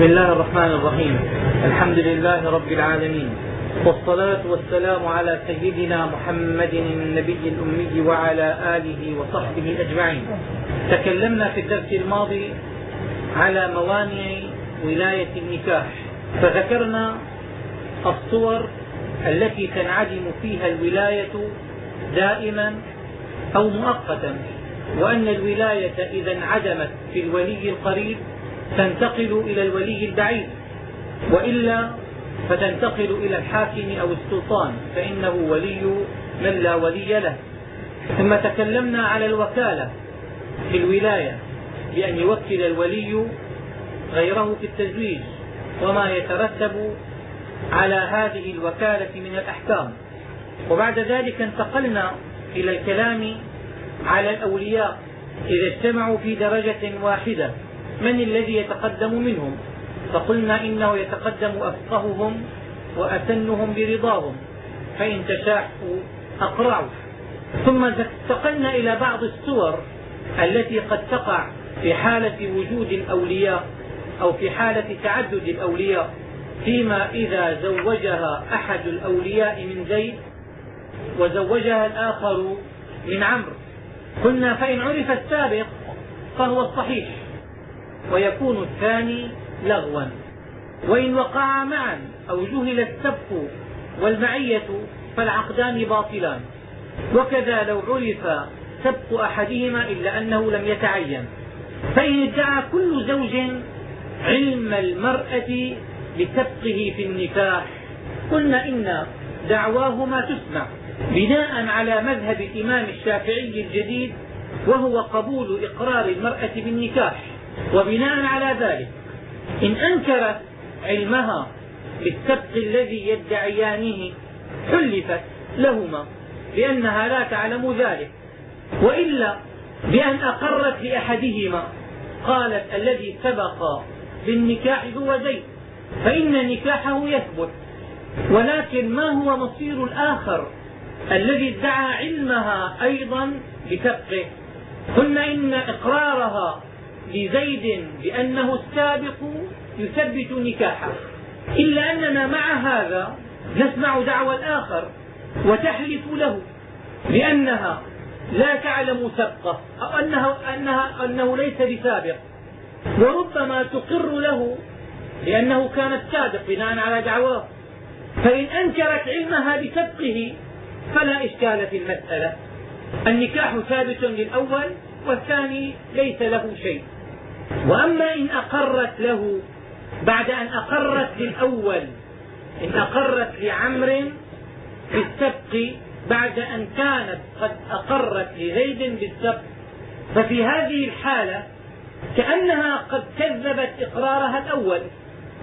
بسم الله الرحمن الرحيم. الحمد لله رب العالمين. والصلاة والسلام على سيدنا محمد النبي الأمي وعلى آله وصحبه أجمعين. تكلمنا في الدرس الماضي على موانع ولاية النكاح. فذكرنا الصور التي تنعدم فيها الولاية دائما أو مؤقتا وأن الولاية إذا انعدمت في الولي القريب تنتقل إلى الولي البعيد. وإلا فتنتقل إلى الحاكم أو السلطان فإنه ولي من لا ولي له. ثم تكلمنا على الوكالة في الولاية بأن يوكل الولي غيره في التزويج وما يترتب على هذه الوكالة من الأحكام. وبعد ذلك انتقلنا إلى الكلام على الأولياء إذا اجتمعوا في درجة واحدة. من الذي يتقدم منهم؟ فقلنا إنه يتقدم أفقههم وأسنهم برضاهم. فإن تشاحوا أقرعوا. ثم انتقلنا إلى بعض الصور التي قد تقع في حالة وجود الأولياء أو في حالة تعدد الأولياء فيما إذا زوجها أحد الأولياء من زيد وزوجها الآخر من عمرو. قلنا فإن عرف السابق فهو الصحيح. ويكون الثاني لغوا. وإن وقعا معا أو جهل السبق والمعية فالعقدان باطلان. وكذا لو عرف سبق أحدهما إلا أنه لم يتعين. فإن ادعى كل زوج علم المرأة بسبقه في النكاح قلنا إن دعواهما تسمع. بناء على مذهب الإمام الشافعي الجديد وهو قبول إقرار المرأة بالنكاح. وبناء على ذلك إن أنكرت علمها بالسبق الذي يدعيانه حلفت لهما بأنها لا تعلم ذلك وإلا بأن أقرت لأحدهما قالت الذي سبق بالنكاح هو زيد فإن نكاحه يثبت ولكن ما هو مصير الآخر الذي ادعى علمها أيضا بسبقه؟ قلنا إن إقرارها لزيد بأنه السابق يثبت نكاحه. إلا أننا مع هذا نسمع دعوى الآخر وتحلف له بأنها لا تعلم سبقه أو أنه, أنها أنه ليس بسابق. وربما تقر له لأنه كان السابق بناء على دعواه. فإن أنكرت علمها بسبقه فلا إشكال في المسألة. النكاح ثابت للأول والثاني ليس له شيء. وأما إن أقرت له بعد أن أقرت للأول إن أقرت لعمر بالسبق بعد أن كانت قد أقرت لزيد بالسبق ففي هذه الحالة كأنها قد كذبت إقرارها الأول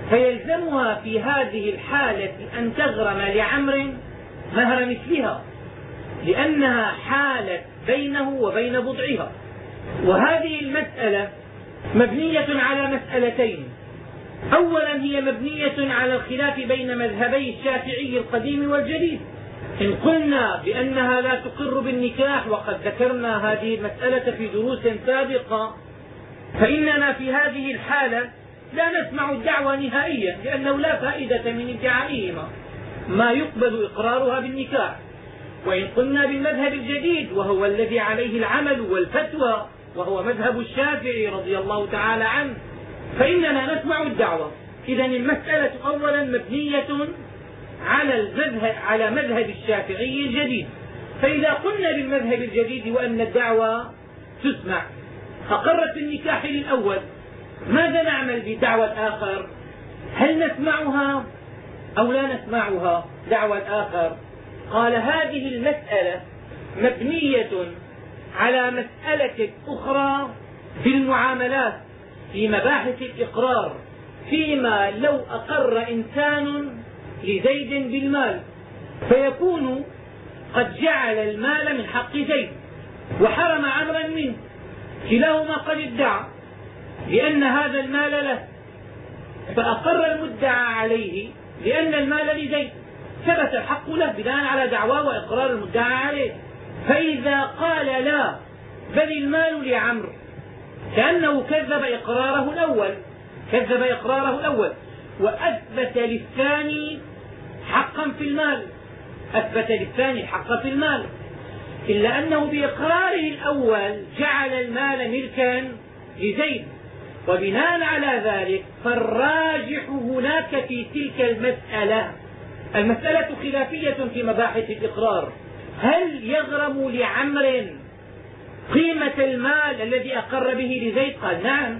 فيلزمها في هذه الحالة أن تغرم لعمر مهر مثلها لأنها حالت بينه وبين بضعها. وهذه المسألة مبنية على مسألتين. أولا هي مبنية على الخلاف بين مذهبي الشافعي القديم والجديد. إن قلنا بأنها لا تقر بالنكاح وقد ذكرنا هذه المسألة في دروس سابقة فإننا في هذه الحالة لا نسمع الدعوى نهائيا لأنه لا فائدة من ادعائهما. ما يقبل إقرارها بالنكاح. وإن قلنا بالمذهب الجديد وهو الذي عليه العمل والفتوى وهو مذهب الشافعي رضي الله تعالى عنه. فإننا نسمع الدعوة. إذا المسألة أولا مبنية على المذهب على مذهب الشافعي الجديد. فإذا قلنا بالمذهب الجديد وأن الدعوة تسمع أقرت بالنكاح للأول ماذا نعمل بالدعوى الآخر هل نسمعها أو لا نسمعها؟ دعوى الآخر قال هذه المسألة مبنية على مسألة أخرى في المعاملات في مباحث الإقرار فيما لو أقر إنسان لزيد بالمال فيكون قد جعل المال من حق زيد وحرم عمرا منه. كلاهما قد ادعى لأن هذا المال له فأقر المدعى عليه لأن المال لزيد. ثبت الحق له بناء على دعواه وإقرار المدعى عليه. فإذا قال لا بل المال لعمرو. كأنه كذب إقراره الأول كذب إقراره الأول. وأثبت للثاني حقا في المال. أثبت للثاني الحق في المال. إلا أنه بإقراره الأول جعل المال ملكا لزيد. وبناء على ذلك فالراجح هناك في تلك المسألة. المسألة خلافية في مباحث الإقرار. هل يغرم لعمر قيمة المال الذي أقر به لزيد؟ قال نعم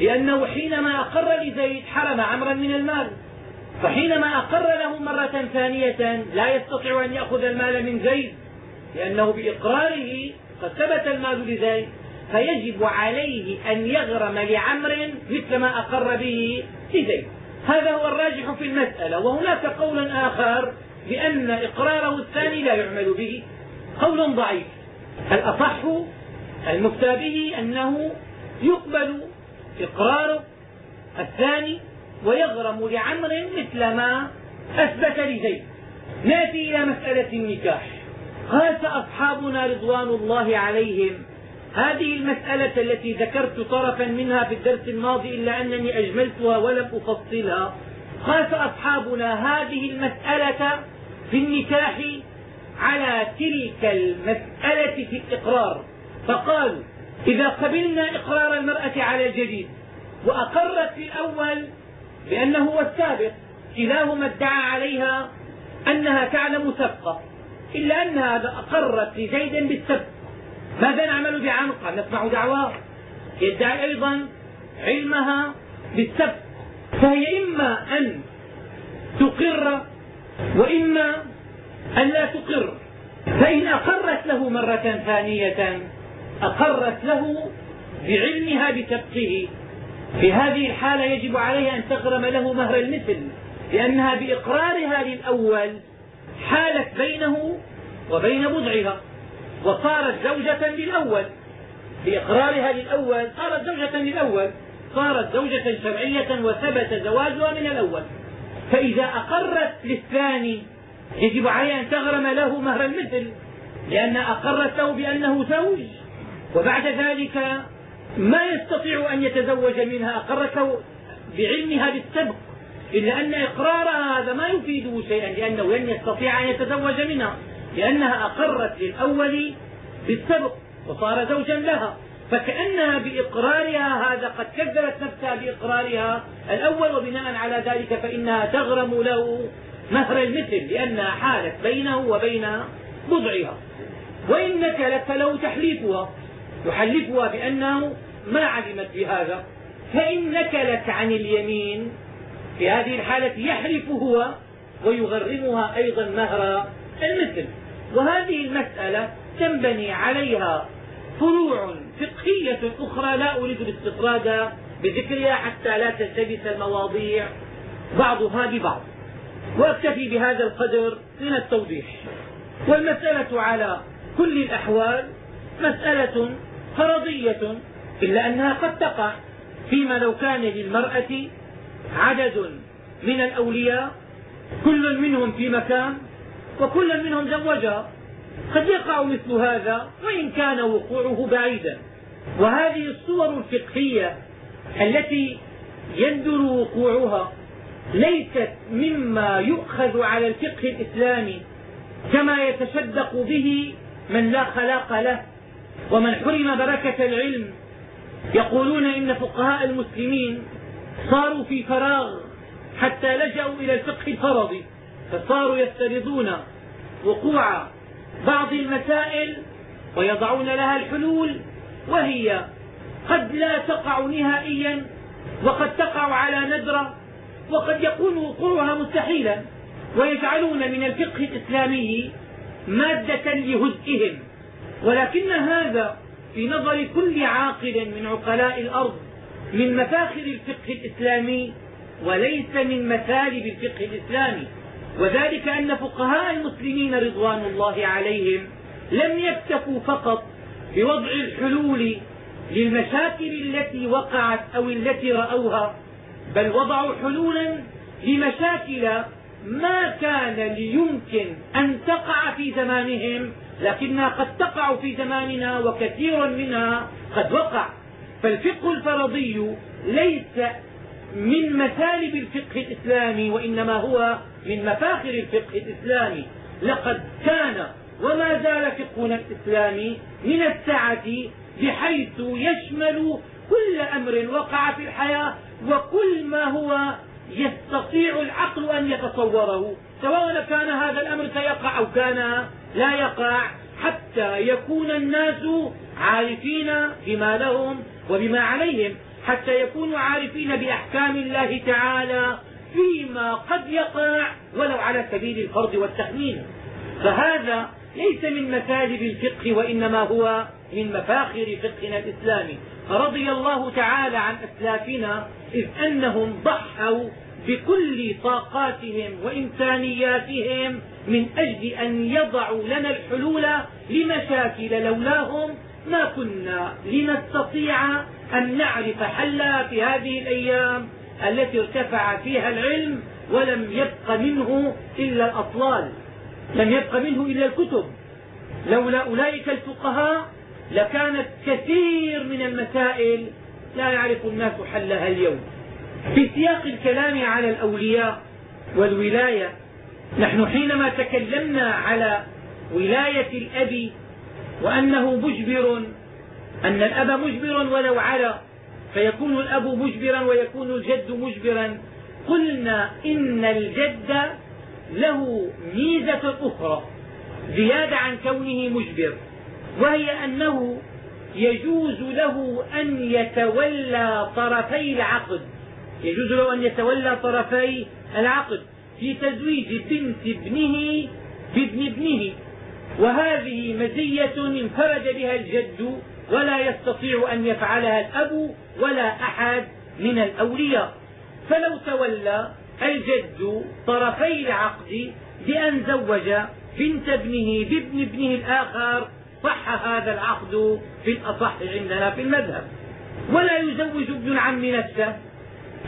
لأنه حينما أقر لزيد حرم عمرا من المال. فحينما أقر له مرة ثانية لا يستطيع أن يأخذ المال من زيد لأنه بإقراره قد ثبت المال لزيد. فيجب عليه أن يغرم لعمر مثل ما أقر به لزيد. هذا هو الراجح في المسألة. وهناك قول آخر بأن إقراره الثاني لا يعمل به. قول ضعيف. الأصح المفتى به أنه يقبل إقرار الثاني ويغرم لعمر مثل ما أثبت لزيد؟ نأتي إلى مسألة النكاح. قاس أصحابنا رضوان الله عليهم. هذه المسألة التي ذكرت طرفا منها في الدرس الماضي إلا أنني أجملتها ولم أفصلها. قاس أصحابنا هذه المسألة في النكاح على تلك المسألة في الإقرار. فقالوا إذا قبلنا إقرار المرأة على الجديد وأقرت في الأول بأنه هو السابق كلاهما ادعى عليها أنها تعلم سبقة إلا أنها أقرت لزيد بالسبق. ماذا نعمل قال نسمع دعواه يدعي أيضا علمها بالسبق. فهي إما أن تقر وإما أن لا تقر. فإن أقرت له مرة ثانية أقرت له بعلمها بسبقه في هذه الحالة يجب عليها أن تغرم له مهر المثل لأنها بإقرارها للأول حالت بينه وبين بضعها وصارت زوجة للأول. بإقرارها للأول صارت زوجة للأول صارت زوجة شرعية وثبت زواجها من الأول. فإذا أقرت للثاني يجب عليها أن تغرم له مهر المثل لأن أقرت له بأنه زوج. وبعد ذلك ما يستطيع أن يتزوج منها أقرته بعلمها بالسبق إلا أن إقرارها هذا ما يفيده شيئا لأنه لن يستطيع أن يتزوج منها لأنها أقرت للأول بالسبق وصار زوجا لها. فكأنها بإقرارها هذا قد كذبت نفسها بإقرارها الأول وبناء على ذلك فإنها تغرم له مهر المثل لأنها حالت بينه وبين بضعها وإن نكلت فله تحليفها يحلفها بأنه ما علمت بهذا. فإن نكلت عن اليمين في هذه الحالة يحلف هو ويغرمها أيضا مهر المثل. وهذه المسألة تنبني عليها فروع فقهية أخرى لا أريد الاستطراد بذكرها حتى لا تلتبس المواضيع بعضها ببعض وأكتفي بهذا القدر من التوضيح. والمسألة على كل الأحوال مسألة فرضية إلا أنها قد تقع فيما لو كان للمرأة عدد من الأولياء كل منهم في مكان وكل منهم زوجها. قد يقع مثل هذا وإن كان وقوعه بعيدا. وهذه الصور الفقهية التي يندر وقوعها ليست مما يؤخذ على الفقه الإسلامي كما يتشدق به من لا خلاق له ومن حرم بركة العلم. يقولون إن فقهاء المسلمين صاروا في فراغ حتى لجأوا إلى الفقه الفرضي فصاروا يفترضون وقوع بعض المسائل ويضعون لها الحلول وهي قد لا تقع نهائيا وقد تقع على ندرة وقد يكون وقوعها مستحيلا ويجعلون من الفقه الإسلامي مادة لهزئهم. ولكن هذا في نظر كل عاقل من عقلاء الأرض من مفاخر الفقه الإسلامي وليس من مثالب الفقه الإسلامي. وذلك أن فقهاء المسلمين رضوان الله عليهم لم يكتفوا فقط بوضع الحلول للمشاكل التي وقعت أو التي رأوها بل وضعوا حلولا لمشاكل ما كان ليمكن أن تقع في زمانهم لكنها قد تقع في زماننا وكثير منها قد وقع. فالفقه الفرضي ليس من مثالب الفقه الإسلامي وإنما هو من مفاخر الفقه الإسلامي. لقد كان وما زال فقهنا الإسلامي من السعة بحيث يشمل كل أمر وقع في الحياة وكل ما هو يستطيع العقل أن يتصوره. سواء كان هذا الأمر سيقع أو كان لا يقع حتى يكون الناس عارفين بما لهم وبما عليهم. حتى يكونوا عارفين بأحكام الله تعالى فيما قد يقع ولو على سبيل الفرض والتخمين فهذا ليس من مثالب الفقه وإنما هو من مفاخر فقهنا الإسلامي. فرضي الله تعالى عن أسلافنا إذ أنهم ضحوا بكل طاقاتهم وإمكانياتهم من أجل أن يضعوا لنا الحلول لمشاكل لولاهم ما كنا لنستطيع أن نعرف حلا في هذه الأيام التي ارتفع فيها العلم ولم يبق منه إلا الأطلال. لم يبق منه إلا الكتب. لولا أولئك الفقهاء لكانت كثير من المسائل لا يعرف الناس حلها اليوم. في سياق الكلام على الأولياء والولاية نحن حينما تكلمنا على ولاية الأب وأنه مجبر أن الأب مجبر ولو على فيكون الأب مجبرا ويكون الجد مجبرا. قلنا إن الجد له ميزة أخرى زيادة عن كونه مجبر وهي أنه يجوز له أن يتولى طرفي العقد. يجوز له أن يتولى طرفي العقد في تزويج بنت ابنه بابن ابنه وهذه مزية انفرد بها الجد ولا يستطيع أن يفعلها الأب ولا أحد من الأولياء. فلو تولى الجد طرفي العقد بأن زوج بنت ابنه بابن ابنه الآخر صح هذا العقد في الأصح عندنا في المذهب. ولا يزوج ابن العم نفسه.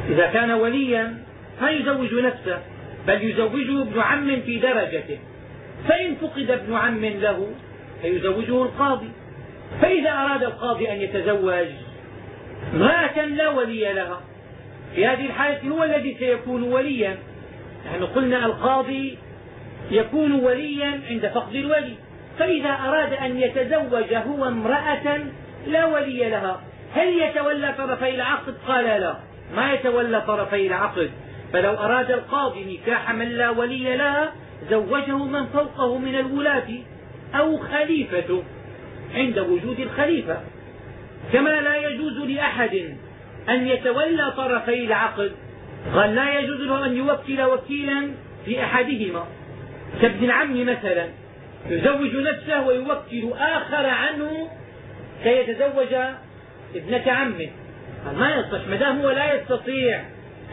إذا كان وليا فيزوج نفسه بل يزوجه ابن عم في درجته. فإن فقد ابن عم له فيزوجه القاضي. فإذا أراد القاضي أن يتزوج امرأة لا ولي لها. في هذه الحالة هو الذي سيكون وليا. نحن قلنا القاضي يكون وليا عند فقد الولي. فإذا أراد أن يتزوج هو امرأة لا ولي لها. هل يتولى طرفي العقد؟ قال لا. ما يتولى طرفي العقد. فلو أراد القاضي نكاح من لا ولي لها زوجه من فوقه من الولاة أو خليفته. عند وجود الخليفة. كما لا يجوز لأحد أن يتولى طرفي العقد قال لا يجوز له أن يوكل وكيلا في أحدهما. كابن العم مثلا يزوج نفسه ويوكل آخر عنه كي يتزوج ابنة عمه. ما يصح ما دام هو لا يستطيع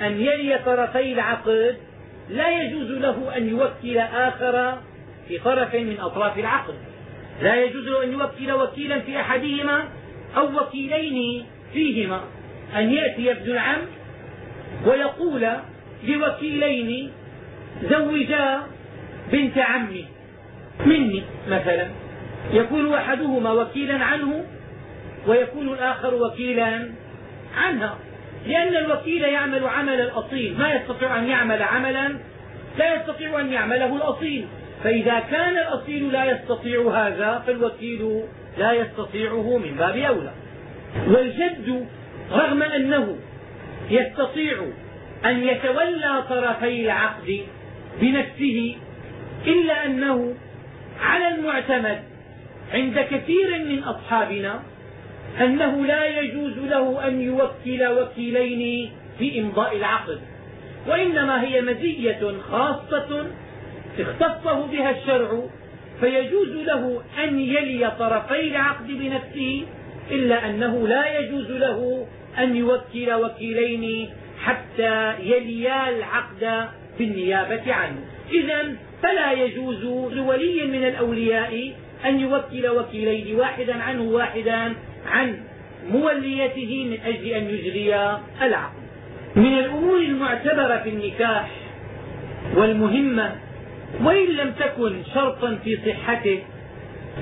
أن يلي طرفي العقد لا يجوز له أن يوكل آخر في طرف من أطراف العقد. لا يجوز له أن يوكل وكيلا في أحدهما أو وكيلين فيهما. أن يأتي ابن العم ويقول لوكيلين زوجا بنت عمي مني مثلا. يكون أحدهما وكيلا عنه ويكون الآخر وكيلا عنها. لأن الوكيل يعمل عمل الأصيل. ما يستطيع أن يعمل عملا لا يستطيع أن يعمله الأصيل. فإذا كان الأصيل لا يستطيع هذا فالوكيل لا يستطيعه من باب أولى. والجد رغم أنه يستطيع أن يتولى طرفي العقد بنفسه إلا أنه على المعتمد عند كثير من أصحابنا أنه لا يجوز له أن يوكل وكيلين في إمضاء العقد. وإنما هي مزية خاصة اختصه بها الشرع فيجوز له أن يلي طرفي العقد بنفسه إلا أنه لا يجوز له أن يوكل وكيلين حتى يليا العقد بالنيابة عنه. إذا فلا يجوز لولي من الأولياء أن يوكل وكيلين واحدا عنه واحدا عن موليته من أجل أن يجري العقد. من الأمور المعتبرة في النكاح والمهمة وإن لم تكن شرطا في صحته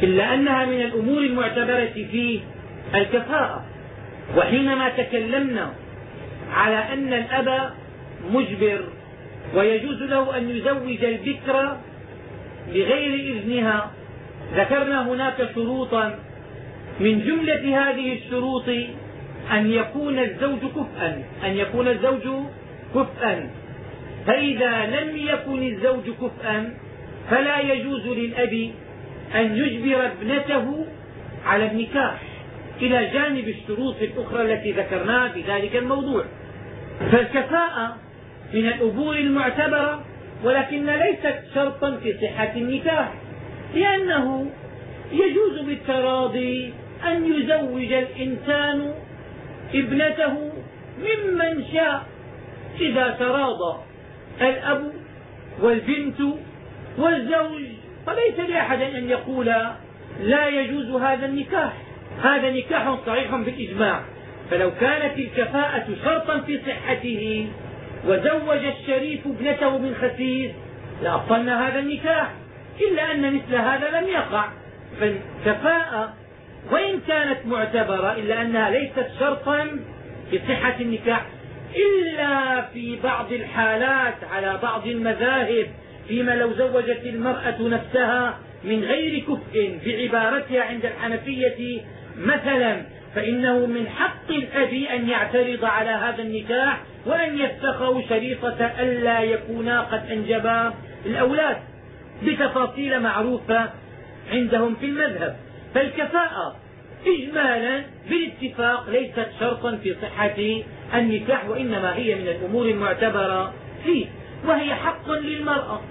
إلا أنها من الأمور المعتبرة فيه الكفاءة. وحينما تكلمنا على أن الأب مجبر ويجوز له أن يزوج البكر بغير إذنها ذكرنا هناك شروطا من جملة هذه الشروط أن يكون الزوج كفءا أن يكون الزوج كفءا. فإذا لم يكن الزوج كفءا فلا يجوز للأب أن يجبر ابنته على النكاح إلى جانب الشروط الأخرى التي ذكرناها في ذلك الموضوع. فالكفاءة من الأمور المعتبرة ولكن ليست شرطا في صحة النكاح لأنه يجوز بالتراضي أن يزوج الإنسان ابنته ممن شاء إذا تراضى. الأب والبنت والزوج. فليس لأحد أن يقول لا يجوز هذا النكاح. هذا نكاح صحيح بالإجماع. فلو كانت الكفاءة شرطا في صحته وزوج الشريف ابنته من خسيس لأبطلنا هذا النكاح. إلا أن مثل هذا لم يقع. فالكفاءة وإن كانت معتبرة إلا أنها ليست شرطا في صحة النكاح. إلا في بعض الحالات على بعض المذاهب فيما لو زوجت المرأة نفسها من غير كفء بعبارتها عند الحنفية مثلا فإنه من حق الأب أن يعترض على هذا النكاح وأن يفتخروا شريطة ألا يكونا قد أنجبا الأولاد بتفاصيل معروفة عندهم في المذهب. فالكفاءة إجمالا بالاتفاق ليست شرطا في صحة النكاح وإنما هي من الأمور المعتبرة فيه وهي حق للمرأة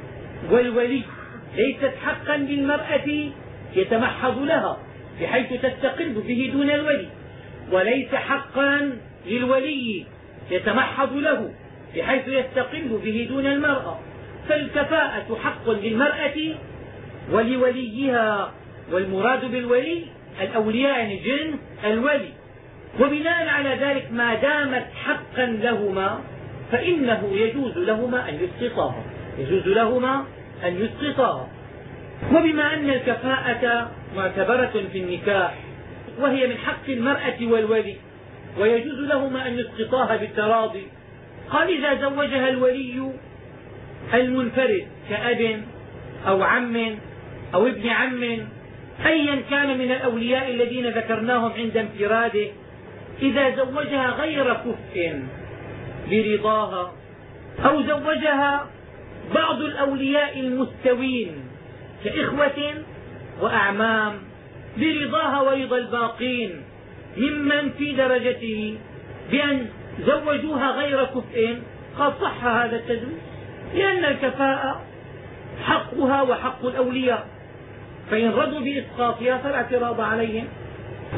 والولي ليست حقا للمرأة يتمحض لها بحيث تستقل به دون الولي وليس حقا للولي يتمحض له بحيث يستقل به دون المرأة. فالكفاءة حق للمرأة ولوليها والمراد بالولي الأولياء يعني جنس الولي. وبناء على ذلك ما دامت حقا لهما فإنه يجوز لهما أن يسقطاها يجوز لهما أن يسقطاها وبما أن الكفاءة معتبرة في النكاح وهي من حق المرأة والولي ويجوز لهما أن يسقطاها بالتراضي. قال إذا زوجها الولي المنفرد كأب أو عم أو ابن عم أيا كان من الأولياء الذين ذكرناهم عند انفراده إذا زوجها غير كفء برضاها أو زوجها بعض الأولياء المستوين كإخوة وأعمام برضاها ورضا الباقين ممن في درجته بأن زوجوها غير كفء قد صح هذا التزويج لأن الكفاءة حقها وحق الأولياء. فإن رضوا بإسقاطها فلا اعتراض عليهم.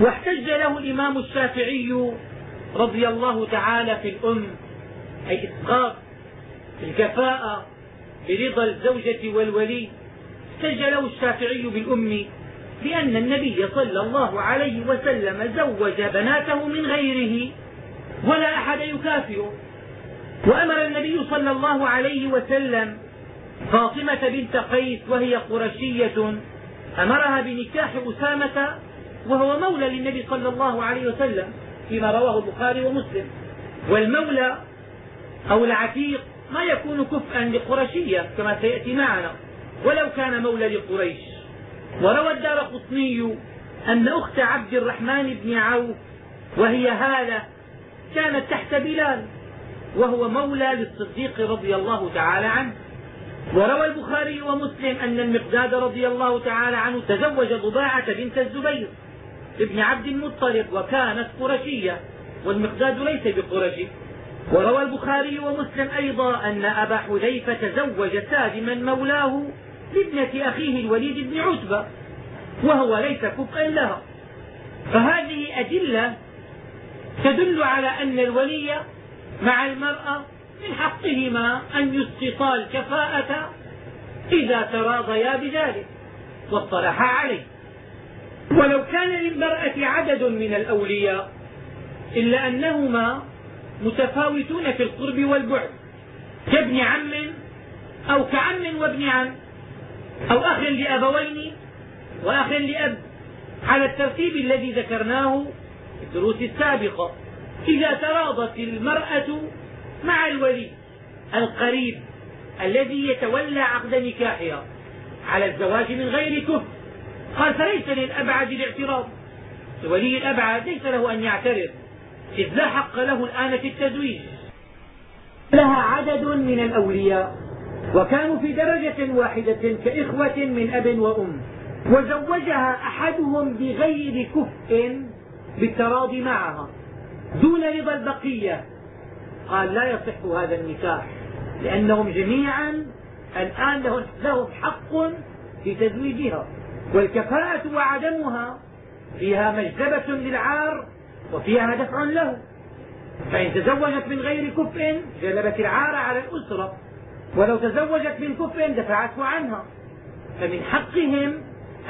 واحتج له الإمام الشافعي رضي الله تعالى في الأم أي إسقاط الكفاءة برضا الزوجة والولي احتج له الشافعي بالأم بأن النبي صلى الله عليه وسلم زوج بناته من غيره ولا أحد يكافئه. وأمر النبي صلى الله عليه وسلم فاطمة بنت قيس وهي قرشية أمرها بنكاح أسامة وهو مولى للنبي صلى الله عليه وسلم فيما رواه البخاري ومسلم. والمولى أو العتيق ما يكون كفءا لقرشية كما سيأتي معنا ولو كان مولى لقريش. وروى الدار قطني أن أخت عبد الرحمن بن عوف وهي هالة كانت تحت بلال وهو مولى للصديق رضي الله تعالى عنه. وروى البخاري ومسلم أن المقداد رضي الله تعالى عنه تزوج ضباعة بنت الزبير ابن عبد المطلب وكانت قرشية والمقداد ليس بقرشي وروى البخاري ومسلم أيضا أن أبا حذيفة تزوج سالما مولاه لابنة أخيه الوليد بن عتبة وهو ليس كفءا لها. فهذه أدلة تدل على أن الولي مع المرأة من حقهما أن يسقطا الكفاءة إذا تراضيا بذلك واصطلحا عليه. ولو كان للمرأة عدد من الأولياء إلا أنهما متفاوتون في القرب والبعد كابن عم أو كعم وابن عم أو أخ لأبوين وأخ لأب. على الترتيب الذي ذكرناه في الدروس السابقة إذا تراضت المرأة مع الولي القريب الذي يتولى عقد نكاحها. على الزواج من غير كفر. قال فليس للأبعد الاعتراض. ولي الأبعد ليس له أن يعترض. إذ لا حق له الآن في التزويج. لها عدد من الأولياء. وكانوا في درجة واحدة كإخوة من أب وأم. وزوجها أحدهم بغير كفء بالتراضي معها. دون رضا البقية. قال لا يصح هذا النكاح لأنهم جميعا الآن لهم حق في تزويجها والكفاءة وعدمها فيها مجذبة للعار وفيها دفع له. فإن تزوجت من غير كفء جلبت العار على الأسرة ولو تزوجت من كفء دفعته عنها. فمن حقهم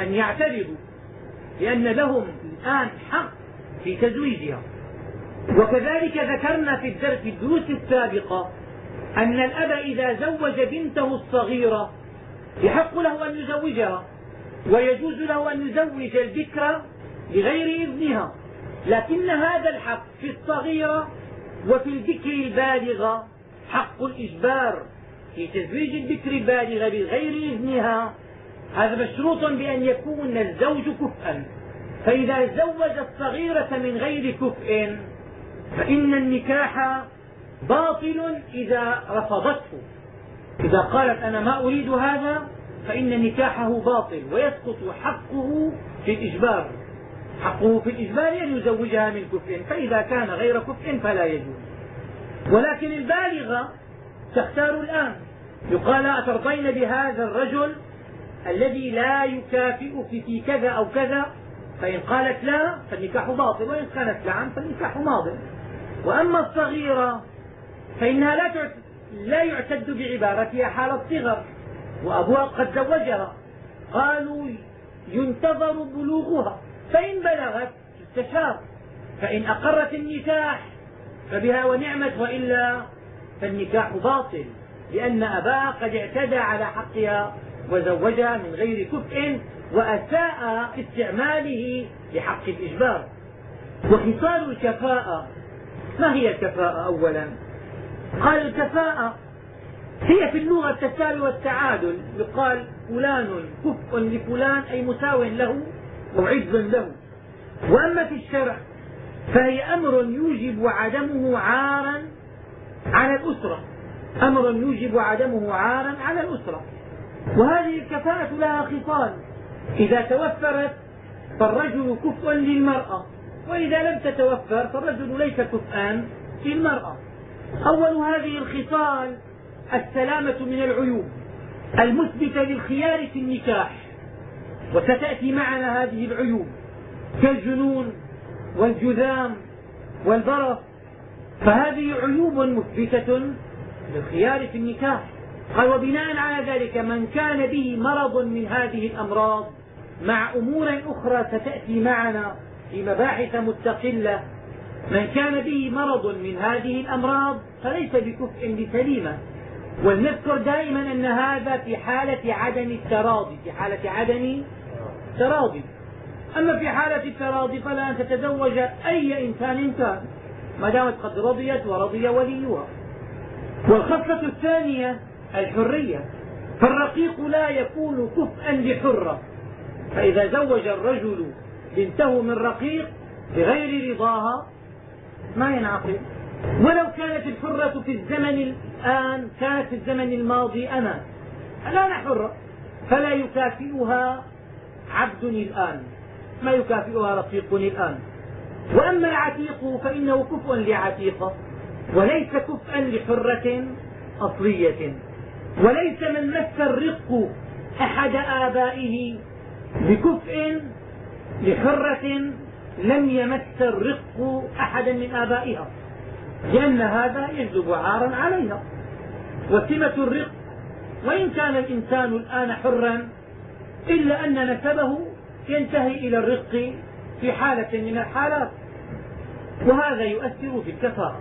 أن يعترضوا لأن لهم الآن حق في تزويجها. وكذلك ذكرنا في الدرس الدروس السابقة أن الأب إذا زوج بنته الصغيرة يحق له أن يزوجها ويجوز له أن يزوج البكر بغير إذنها لكن هذا الحق في الصغيرة وفي البكر البالغة حق الإجبار في تزويج البكر البالغة بغير إذنها. هذا مشروط بأن يكون الزوج كفءا فإذا زوج الصغيرة من غير كفء فإن النكاح باطل إذا رفضته. إذا قالت أنا ما أريد هذا فإن نكاحه باطل ويسقط حقه في الإجبار. حقه في الإجبار أن يزوجها من كفء فإذا كان غير كفء فلا يجوز. ولكن البالغة تختار الآن. يقال أترضين بهذا الرجل الذي لا يكافئك في كذا أو كذا؟ فإن قالت لا فالنكاح باطل وإن قالت نعم فالنكاح ماض وأما الصغيرة فإنها لا لا يعتد بعبارتها حال الصغر. وأبوها قد زوجها. قالوا ينتظر بلوغها. فإن بلغت استشار فإن أقرت النكاح فبها ونعمت وإلا فالنكاح باطل لأن أباها قد اعتدى على حقها وزوجها من غير كفء وأساء في استعماله لحق الإجبار. وخصال الكفاءة ما هي الكفاءة أولا؟ قال الكفاءة هي في اللغة التساوي والتعادل. يقال فلان كفء لفلان أي مساو له وعز له. وأما في الشرع فهي أمر يوجب عدمه عارا على الأسرة. أمر يوجب عدمه عارا على الأسرة. وهذه الكفاءة لها خصال. إذا توفرت فالرجل كفء للمرأة. وإذا لم تتوفر فالرجل ليس كفءا للمرأة أول هذه الخصال السلامة من العيوب المثبتة للخيار في النكاح وستأتي معنا هذه العيوب كالجنون والجذام والبرص. فهذه عيوب مثبتة للخيار في النكاح. قال وبناء على ذلك من كان به مرض من هذه الأمراض مع أمور أخرى ستأتي معنا في مباحث مستقلة. من كان به مرض من هذه الأمراض فليس بكفء بسليمة. ولنذكر دائما أن هذا في حالة عدم التراضي في حالة عدم التراضي. أما في حالة التراضي فلا أن تتزوج أي إنسان كان ما دامت قد رضيت ورضي وليها. والخصلة الثانية الحرية فالرقيق لا يكون كفءا لحرة فإذا زوج الرجل بنته من رقيق بغير رضاها ما ينعقد. ولو كانت الحرة في الزمن الآن كانت في الزمن الماضي أنا الآن حرة. فلا يكافئها عبد الآن. ما يكافئها رقيق الآن. وأما العتيق فإنه كفء لعتيقة وليس كفءا لحرة أصلية. وليس من مس الرق أحد آبائه بكفء لحرة لم يمس الرق أحدا من آبائها. لأن هذا يجلب عارا عليها. وسمة الرق وإن كان الإنسان الآن حرا إلا أن نسبه ينتهي إلى الرق في حالة من الحالات. وهذا يؤثر في الكفاءة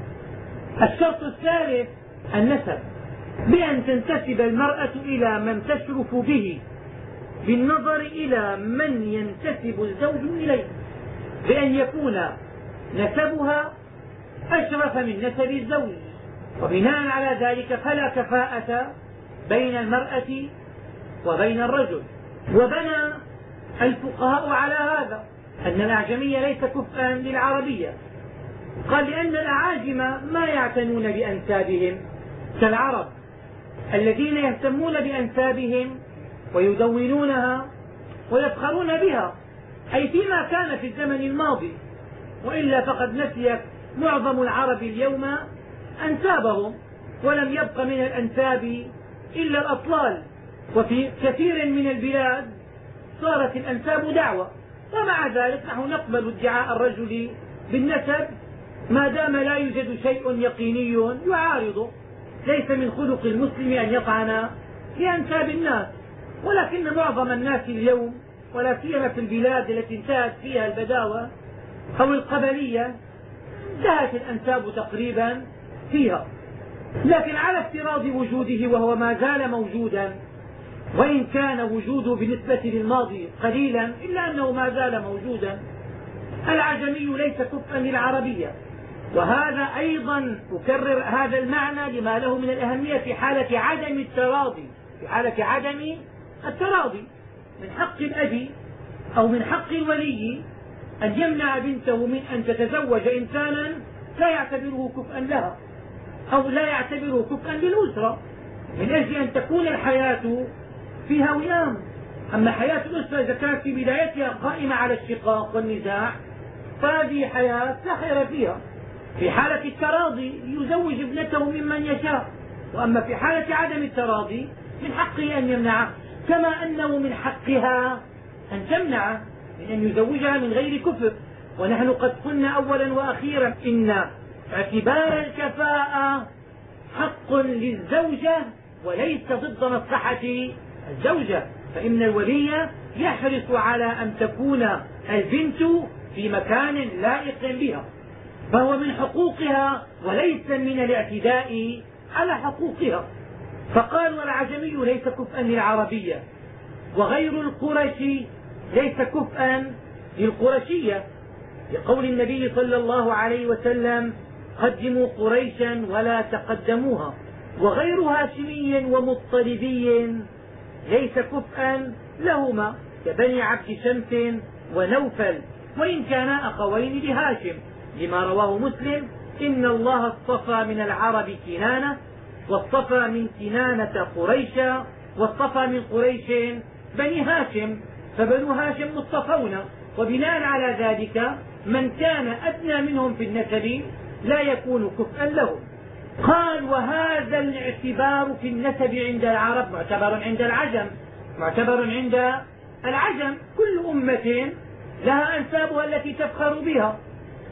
الشرط الثالث النسب بأن تنتسب المرأة إلى من تشرف به. بالنظر إلى من ينتسب الزوج إليه بأن يكون نسبها أشرف من نسب الزوج. وبناء على ذلك فلا كفاءة بين المرأة وبين الرجل. وبنى الفقهاء على هذا أن الأعجمي ليس كفءا للعربية. قال لأن الأعاجم ما يعتنون بأنسابهم كالعرب الذين يهتمون بأنسابهم ويدونونها ويفخرون بها. أي فيما كان في الزمن الماضي. وإلا فقد نسيت معظم العرب اليوم أنسابهم ولم يبق من الأنساب إلا الأطلال. وفي كثير من البلاد صارت الأنساب دعوة. ومع ذلك نحن نقبل ادعاء الرجل بالنسب. ما دام لا يوجد شيء يقيني يعارضه. ليس من خلق المسلم أن يطعن في أنساب الناس. ولكن معظم الناس اليوم ولا سيما في البلاد التي انتهت فيها البداوة أو القبلية انتهت الأنساب تقريبا فيها. لكن على افتراض وجوده وهو ما زال موجودا وإن كان وجوده بالنسبة للماضي قليلا إلا أنه ما زال موجودا العجمي ليس كفءا للعربية. وهذا أيضا أكرر هذا المعنى لما له من الأهمية في حالة عدم التراضي في حالة عدم التراضي من حق الأب أو من حق الولي أن يمنع بنته من أن تتزوج إنسانا لا يعتبره كفءا لها أو لا يعتبره كفءا للأسرة من أجل أن تكون الحياة فيها وئام أما حياة الأسرة إذا كانت في بدايتها قائمة على الشقاق والنزاع فهذه حياة لا خير فيها. في حالة التراضي يزوج ابنته ممن يشاء وأما في حالة عدم التراضي من حقه أن يمنعه. كما أنه من حقها أن تمنعه من أن يزوجها من غير كفر. ونحن قد قلنا أولا وأخيرا إن اعتبار الكفاءة حق للزوجة وليس ضد مصلحة الزوجة. فإن الولي يحرص على أن تكون البنت في مكان لائق بها فهو من حقوقها وليس من الاعتداء على حقوقها. فقال والعجمي ليس كفءا للعربية وغير القرشي ليس كفءا للقرشية. لقول النبي صلى الله عليه وسلم قدموا قريشا ولا تقدموها. وغير هاشمي ومطلبي ليس كفءا لهما كبني عبد شمس ونوفل وإن كانا أخوين لهاشم. لما رواه مسلم إن الله اصطفى من العرب كنانة واصطفى من كنانة قريشا واصطفى من قريش بني هاشم فبنو هاشم مصطفون. وبناء على ذلك من كان أدنى منهم في النسب لا يكون كفءا لهم. قال وهذا الاعتبار في النسب عند العرب معتبر عند العجم معتبر عند العجم. كل أمة لها أنسابها التي تفخر بها.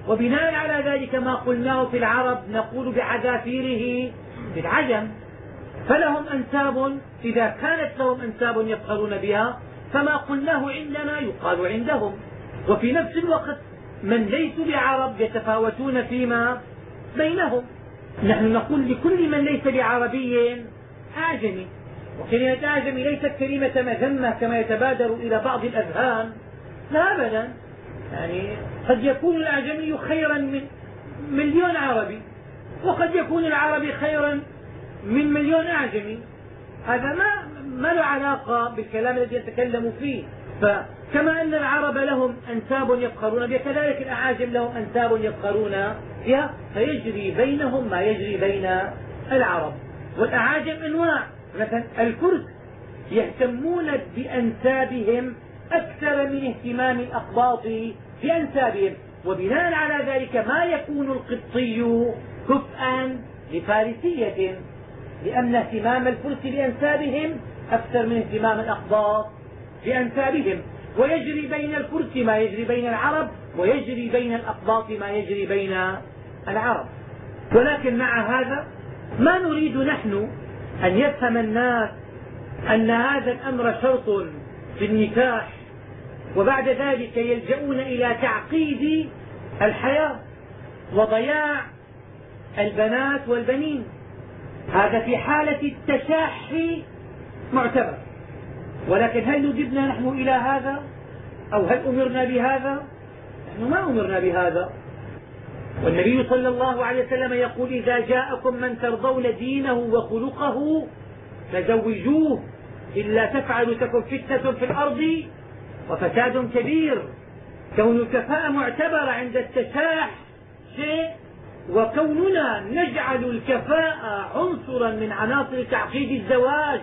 وبناء على ذلك ما قلناه في العرب نقول بحذافيره في العجم فلهم أنساب إذا كانت لهم أنساب يفخرون بها فما قلناه عندنا يقال عندهم. وفي نفس الوقت من ليسوا بعرب يتفاوتون فيما بينهم. نحن نقول لكل من ليس بعربي أعجمي وكلمة أعجمي ليست كلمة مذمة كما يتبادر إلى بعض الأذهان. لا أبدا. يعني قد يكون الأعجمي خيرا من مليون عربي. وقد يكون العربي خيرا من مليون أعجمي هذا ما ما له علاقة بالكلام الذي يتكلم فيه. فكما أن العرب لهم أنساب يفخرون بها كذلك الأعاجم لهم أنساب يفخرون بها فيجري بينهم ما يجري بين العرب. والأعاجم أنواع. مثلا الكرد يهتمون بأنسابهم أكثر من اهتمام الأقباط بأنسابهم. وبناء على ذلك ما يكون القبطي كفءا لفارسية لأن اهتمام الفرس بأنسابهم أكثر من اهتمام الأقباط بأنسابهم ويجري بين الفرس ما يجري بين العرب ويجري بين الأقباط ما يجري بين العرب. ولكن مع هذا ما نريد نحن أن يفهم الناس أن هذا الأمر شرط في النكاح وبعد ذلك يلجؤون إلى تعقيد الحياة وضياع البنات والبنين. هذا في حالة التشاحي معتبر. ولكن هل ندبنا نحن إلى هذا؟ أو هل أمرنا بهذا؟ نحن ما أمرنا بهذا. والنبي صلى الله عليه وسلم يقول إذا جاءكم من ترضون دينه وخلقه فزوجوه. إلا تفعلوا تكن فتنة في الأرض وفساد كبير. كون الكفاءة معتبرة عند التساح شيء وكوننا نجعل الكفاءة عنصرا من عناصر تعقيد الزواج.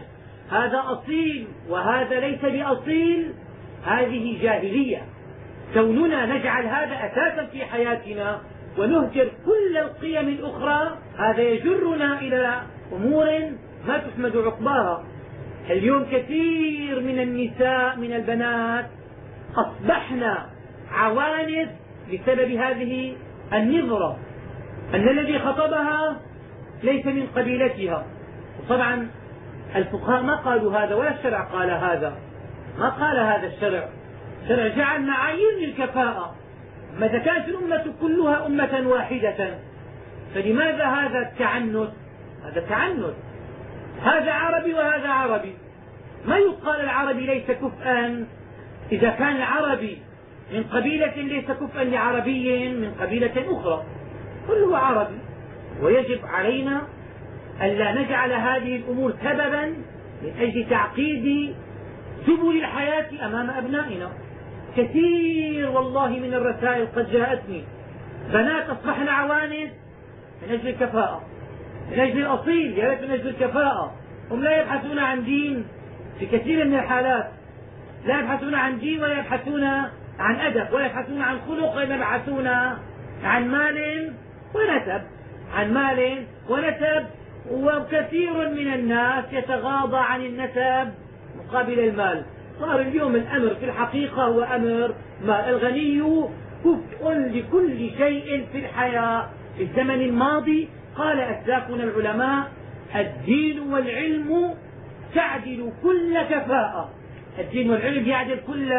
هذا أصيل وهذا ليس بأصيل. هذه جاهلية. كوننا نجعل هذا أساسا في حياتنا ونهجر كل القيم الأخرى هذا يجرنا إلى أمور ما تحمد عقباها. اليوم كثير من النساء من البنات أصبحن عوانس بسبب هذه النظرة. أن الذي خطبها ليس من قبيلتها. وطبعا الفقهاء ما قالوا هذا ولا الشرع قال هذا. ما قال هذا الشرع. الشرع جعل معايير للكفاءة. ما اذا كانت الأمة كلها أمة واحدة. فلماذا هذا التعنت؟ هذا تعنت. هذا عربي وهذا عربي. ما يقال العربي ليس كفءا. إذا كان العربي من قبيلة ليس كفءا لعربي من قبيلة أخرى. كله عربي. ويجب علينا ألا نجعل هذه الأمور سببا من أجل تعقيد سبل الحياة أمام أبنائنا. كثير والله من الرسائل قد جاءتني. بنات أصبحن عوانس من أجل الكفاءة. من أجل الأصيل. يا ريت من أجل الكفاءة. هم لا يبحثون عن دين في كثير من الحالات. لا يبحثون عن دين ولا يبحثون عن أدب ولا يبحثون عن خلق ولا يبحثون عن مال ونسب عن مال ونسب وكثير من الناس يتغاضى عن النسب مقابل المال. صار اليوم الأمر في الحقيقة هو أمر ما الغني كفء لكل شيء في الحياة. في الزمن الماضي قال أسلافنا العلماء الدين والعلم تعدل كل كفاءة. الدين والعلم يعدل كل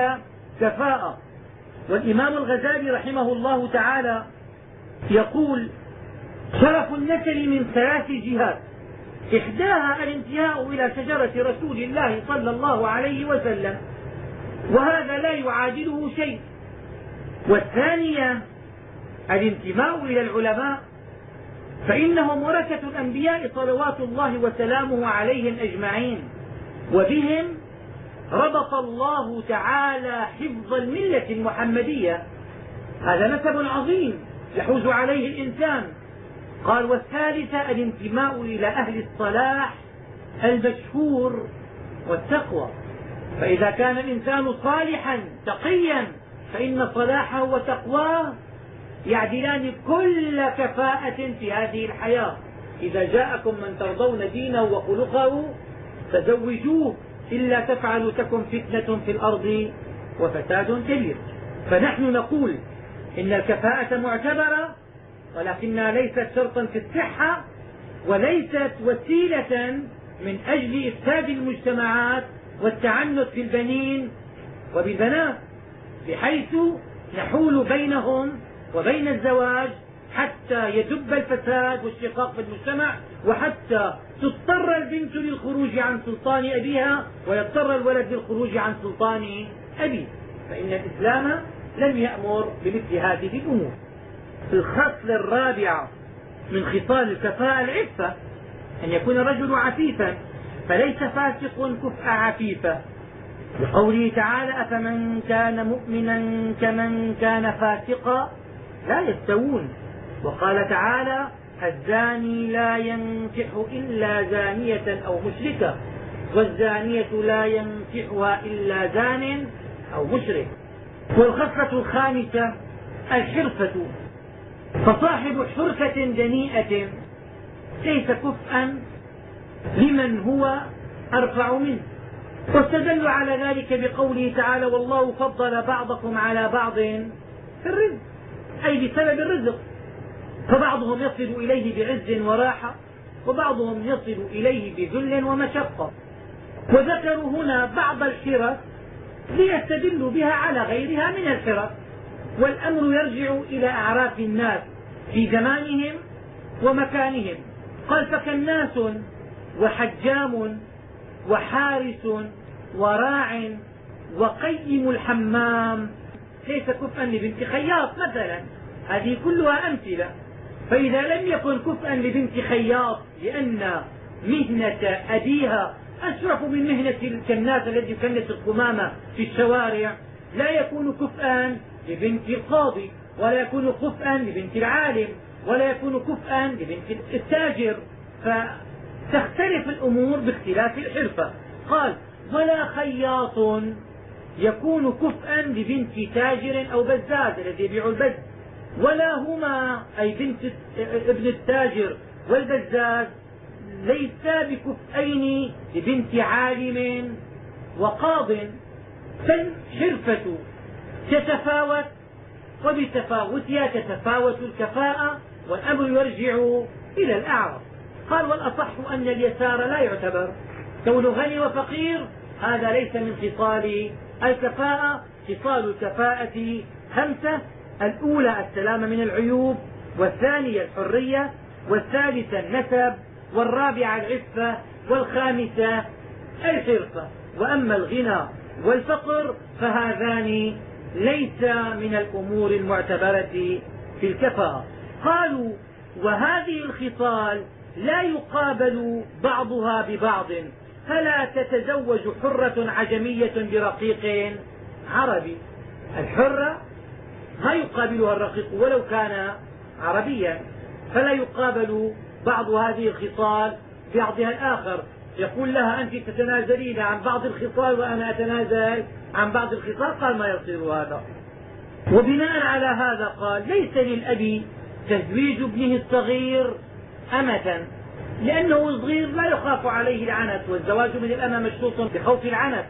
كفاءة. والإمام الغزالي رحمه الله تعالى يقول شرف النسل من ثلاث جهات. إحداها الانتهاء إلى شجرة رسول الله صلى الله عليه وسلم وهذا لا يعادله شيء. والثانية الانتماء إلى العلماء فإنهم ورثة الأنبياء صلوات الله وسلامه عليهم أجمعين وبهم ربط الله تعالى حفظ الملة المحمدية. هذا نسب عظيم. يحوز عليه الإنسان. قال والثالثة الانتماء إلى أهل الصلاح المشهور والتقوى. فإذا كان الإنسان صالحا تقيا فإن صلاحه وتقواه يعدلان كل كفاءة في هذه الحياة. إذا جاءكم من ترضون دينه وخلقه فزوجوه إلا تفعلوا تكن فتنة في الأرض وفساد كبير. فنحن نقول إن الكفاءة معتبرة ولكنها ليست شرطا في الصحة وليست وسيلة من أجل إفساد المجتمعات والتعنت في البنين وبالبنات بحيث نحول بينهم وبين الزواج حتى يدب الفساد والشقاق في المجتمع وحتى تضطر البنت للخروج عن سلطان أبيها ويضطر الولد للخروج عن سلطان أبيه. فإن الإسلام لم يأمر بمثل هذه الأمور. الخصل الرابع من خصال الكفاءة العفة أن يكون الرجل عفيفا فليس فاسق كفء عفيفة. لقوله تعالى أفمن كان مؤمنا كمن كان فاسقا؟ لا يستوون. وقال تعالى الزاني لا ينكح إلا زانية أو مشركة والزانية لا ينكحها إلا زان أو مشرك. والخصلة الخامسة الحرفة. فصاحب حرفة دنيئة ليس كفءا لمن هو أرفع منه. واستدلوا على ذلك بقوله تعالى والله فضل بعضكم على بعض في الرزق أي بسبب الرزق. فبعضهم يصل إليه بعز وراحة وبعضهم يصل إليه بذل ومشقة. وذكروا هنا بعض الحرف ليستدلوا بها على غيرها من الحرف والأمر يرجع إلى أعراف الناس في زمانهم ومكانهم. قال فكناس وحجام وحارس وراع وقيم الحمام. ليس كفءا لبنت خياط مثلا؟ هذه كلها أمثلة. فإذا لم يكن كفءا لبنت خياط لأن مهنة أبيها أشرف من مهنة الكناس الذي يكنس القمامة في الشوارع. لا يكون كفءا لبنت القاضي ولا يكون كفءا لبنت العالم ولا يكون كفءا لبنت التاجر. فتختلف الأمور باختلاف الحرفة. قال ولا خياط يكون كفءا لبنت تاجر أو بزاز الذي يبيع البز. ولا هما أي بنت ابن التاجر والبزاز ليسا بكفئين لبنت عالم وقاض فالحرفة تتفاوت وبتفاوتها تتفاوت الكفاءة والأمر يرجع إلى الأعرف. قال والأصح أن اليسار لا يعتبر. كون غني وفقير هذا ليس من خصال الكفاءة. خصال الكفاءة خمسة الأولى السلامة من العيوب والثانية الحرية والثالثة النسب والرابعة العفة والخامسة الحرفة وأما الغنى والفقر فهذان ليس من الأمور المعتبرة في الكفاءة. قالوا وهذه الخصال لا يقابل بعضها ببعض فلا تتزوج حرة عجمية برقيق عربي. الحرة ما يقابلها الرقيق ولو كان عربيا فلا يقابل بعض هذه الخصال بعضها الآخر. يقول لها أنت تتنازلين عن بعض الخصال وأنا أتنازل عن بعض الخصال؟ قال ما يصير هذا. وبناء على هذا قال ليس للأب تزويج ابنه الصغير أمة لأنه صغير لا يخاف عليه العنت والزواج من الأمة مشروط بخوف العنت.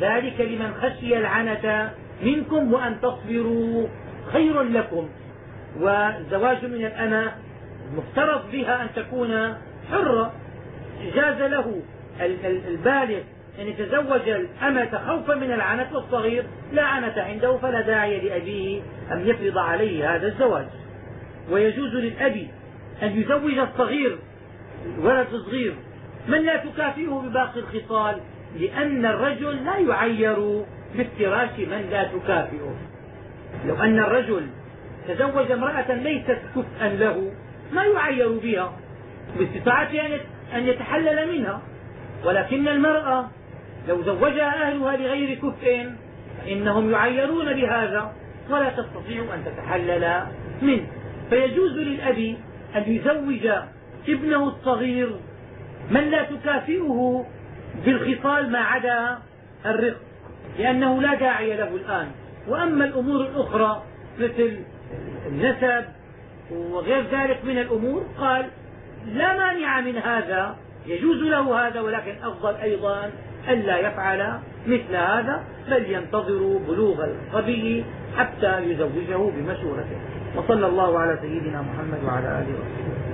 ذلك لمن خشي العنت منكم وأن تصبروا خير لكم. والزواج من الأمة مفترض بها أن تكون حرة. جاز له البالغ أن يتزوج الأمة خوفا من العنت والصغير لا عنت عنده فلا داعي لأبيه أن يفرض عليه هذا الزواج. ويجوز للأب أن يزوج الصغير ولد صغير من لا تكافئه بباقي الخصال لأن الرجل لا يعير بافتراش من لا تكافئه. لو أن الرجل تزوج امرأة ليست كفءا له ما يعير بها. باستطاعته أن يتحلل منها. ولكن المرأة لو زوجها أهلها لغير كفء فإنهم يعيرون بهذا. ولا تستطيع أن تتحلل منه. فيجوز للأب أن يزوج ابنه الصغير من لا تكافئه بالخصال ما عدا الرق لأنه لا داعي له الآن. وأما الأمور الأخرى مثل النسب وغير ذلك من الأمور قال لا مانع من هذا يجوز له هذا ولكن أفضل أيضا ألا يفعل مثل هذا بل ينتظر بلوغ الصبي حتى يزوجه بمشورته وصلى الله على سيدنا محمد وعلى آله وصحبه.